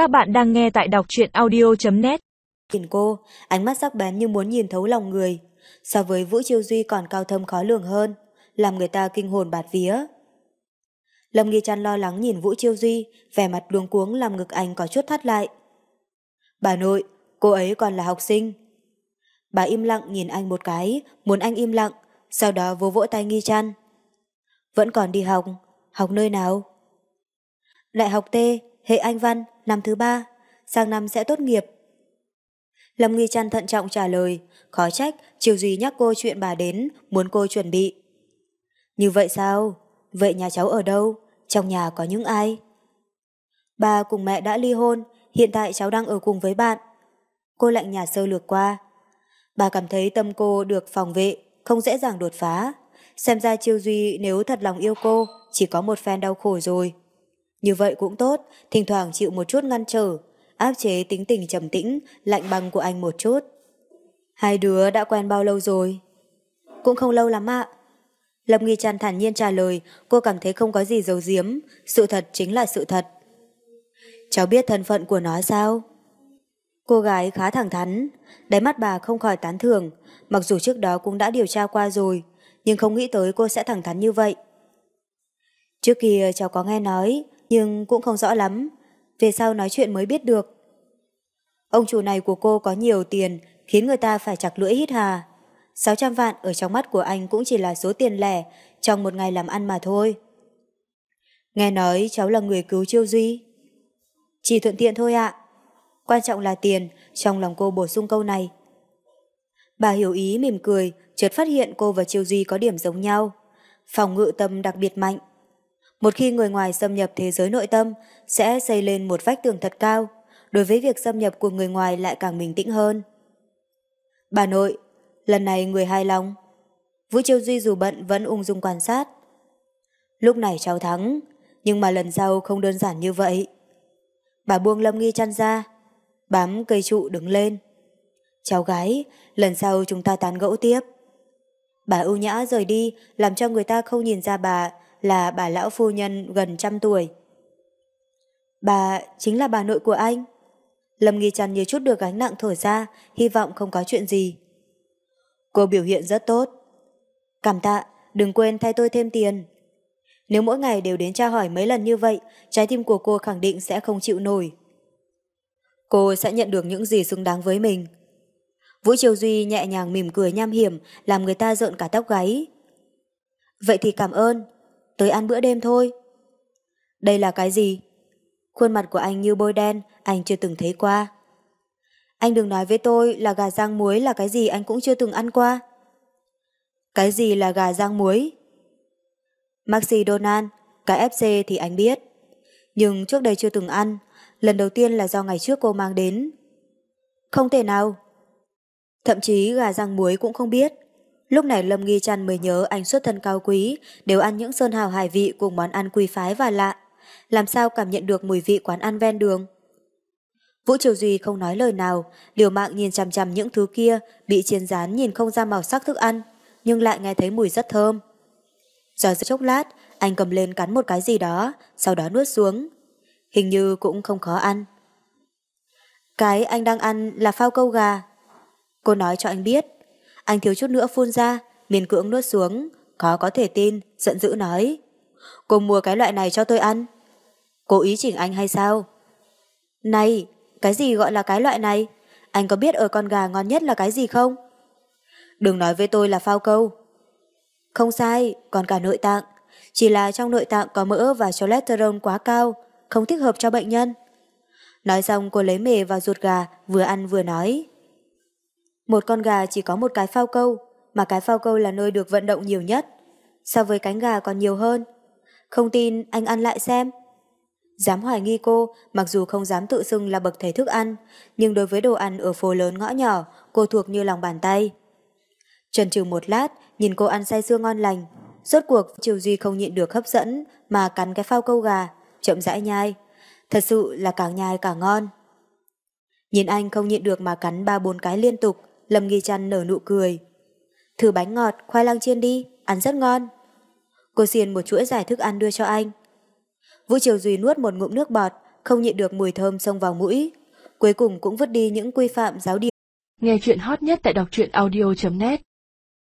Các bạn đang nghe tại đọc truyện audio.net Nhìn cô, ánh mắt sắc bén như muốn nhìn thấu lòng người. So với Vũ Chiêu Duy còn cao thâm khó lường hơn, làm người ta kinh hồn bạt vía. Lâm Nghi Trăn lo lắng nhìn Vũ Chiêu Duy, vẻ mặt luống cuống làm ngực anh có chút thắt lại. Bà nội, cô ấy còn là học sinh. Bà im lặng nhìn anh một cái, muốn anh im lặng, sau đó vỗ vỗ tay Nghi Trăn. Vẫn còn đi học, học nơi nào? Đại học T, hệ Anh Văn, năm thứ ba, sang năm sẽ tốt nghiệp. Lâm Nghi Trăn thận trọng trả lời, khó trách, Triều Duy nhắc cô chuyện bà đến, muốn cô chuẩn bị. Như vậy sao? Vậy nhà cháu ở đâu? Trong nhà có những ai? Bà cùng mẹ đã ly hôn, hiện tại cháu đang ở cùng với bạn. Cô lạnh nhà sơ lược qua. Bà cảm thấy tâm cô được phòng vệ, không dễ dàng đột phá. Xem ra chiêu Duy nếu thật lòng yêu cô, chỉ có một phen đau khổ rồi. Như vậy cũng tốt, thỉnh thoảng chịu một chút ngăn trở, áp chế tính tình trầm tĩnh, lạnh băng của anh một chút. Hai đứa đã quen bao lâu rồi? Cũng không lâu lắm ạ. Lâm Nghi Trăn thản nhiên trả lời, cô cảm thấy không có gì giấu giếm, sự thật chính là sự thật. Cháu biết thân phận của nó sao? Cô gái khá thẳng thắn, đáy mắt bà không khỏi tán thưởng, mặc dù trước đó cũng đã điều tra qua rồi, nhưng không nghĩ tới cô sẽ thẳng thắn như vậy. Trước kia cháu có nghe nói, nhưng cũng không rõ lắm, về sau nói chuyện mới biết được. Ông chủ này của cô có nhiều tiền, khiến người ta phải chặt lưỡi hít hà. 600 vạn ở trong mắt của anh cũng chỉ là số tiền lẻ trong một ngày làm ăn mà thôi. Nghe nói cháu là người cứu Chiêu Duy. Chỉ thuận tiện thôi ạ. Quan trọng là tiền, trong lòng cô bổ sung câu này. Bà hiểu ý mỉm cười, chợt phát hiện cô và Chiêu Duy có điểm giống nhau. Phòng ngự tâm đặc biệt mạnh. Một khi người ngoài xâm nhập thế giới nội tâm, sẽ xây lên một vách tường thật cao. Đối với việc xâm nhập của người ngoài lại càng bình tĩnh hơn. Bà nội, lần này người hài lòng. Vũ Chiêu Duy dù bận vẫn ung dung quan sát. Lúc này cháu thắng, nhưng mà lần sau không đơn giản như vậy. Bà buông lâm nghi chăn ra, bám cây trụ đứng lên. Cháu gái, lần sau chúng ta tán gẫu tiếp. Bà ưu nhã rời đi, làm cho người ta không nhìn ra bà là bà lão phu nhân gần trăm tuổi. Bà chính là bà nội của anh. Lâm Nghi Trăn như chút được gánh nặng thổi ra, hy vọng không có chuyện gì. Cô biểu hiện rất tốt. Cảm tạ, đừng quên thay tôi thêm tiền. Nếu mỗi ngày đều đến tra hỏi mấy lần như vậy, trái tim của cô khẳng định sẽ không chịu nổi. Cô sẽ nhận được những gì xứng đáng với mình. Vũ Triều Duy nhẹ nhàng mỉm cười nham hiểm, làm người ta rợn cả tóc gáy. Vậy thì cảm ơn, tới ăn bữa đêm thôi. Đây là cái gì? Khuôn mặt của anh như bôi đen, anh chưa từng thấy qua. Anh đừng nói với tôi là gà rang muối là cái gì anh cũng chưa từng ăn qua. Cái gì là gà rang muối? Maxi Donan, cái FC thì anh biết. Nhưng trước đây chưa từng ăn, lần đầu tiên là do ngày trước cô mang đến. Không thể nào. Thậm chí gà rang muối cũng không biết. Lúc này Lâm Nghi Trăn mới nhớ anh xuất thân cao quý, đều ăn những sơn hào hải vị cùng món ăn quý phái và lạ. Làm sao cảm nhận được mùi vị quán ăn ven đường? Vũ Triều Duy không nói lời nào, liều mạng nhìn chằm chằm những thứ kia, bị chiên rán nhìn không ra màu sắc thức ăn, nhưng lại nghe thấy mùi rất thơm. Giờ chốc lát, anh cầm lên cắn một cái gì đó, sau đó nuốt xuống. Hình như cũng không khó ăn. Cái anh đang ăn là phao câu gà. Cô nói cho anh biết. Anh thiếu chút nữa phun ra, miền cưỡng nuốt xuống, khó có thể tin, giận dữ nói. Cô mua cái loại này cho tôi ăn. Cô ý chỉnh anh hay sao? Này, cái gì gọi là cái loại này? Anh có biết ở con gà ngon nhất là cái gì không? Đừng nói với tôi là phao câu. Không sai, còn cả nội tạng. Chỉ là trong nội tạng có mỡ và cholesterol quá cao, không thích hợp cho bệnh nhân. Nói xong cô lấy mề vào ruột gà, vừa ăn vừa nói. Một con gà chỉ có một cái phao câu, mà cái phao câu là nơi được vận động nhiều nhất. So với cánh gà còn nhiều hơn. Không tin anh ăn lại xem. Dám hoài nghi cô, mặc dù không dám tự xưng là bậc thầy thức ăn, nhưng đối với đồ ăn ở phố lớn ngõ nhỏ, cô thuộc như lòng bàn tay. Trần trừ một lát, nhìn cô ăn say sưa ngon lành. Rốt cuộc Triều Duy không nhịn được hấp dẫn mà cắn cái phao câu gà, chậm rãi nhai. Thật sự là càng nhai càng ngon. Nhìn anh không nhịn được mà cắn ba bốn cái liên tục, Lâm Nghi Trăn nở nụ cười. Thử bánh ngọt, khoai lang chiên đi, ăn rất ngon. Cô xiên một chuỗi giải thức ăn đưa cho anh. Vũ Triều Duy nuốt một ngụm nước bọt, không nhịn được mùi thơm xông vào mũi. Cuối cùng cũng vứt đi những quy phạm giáo điều. Nghe chuyện hot nhất tại đọc truyện audio.net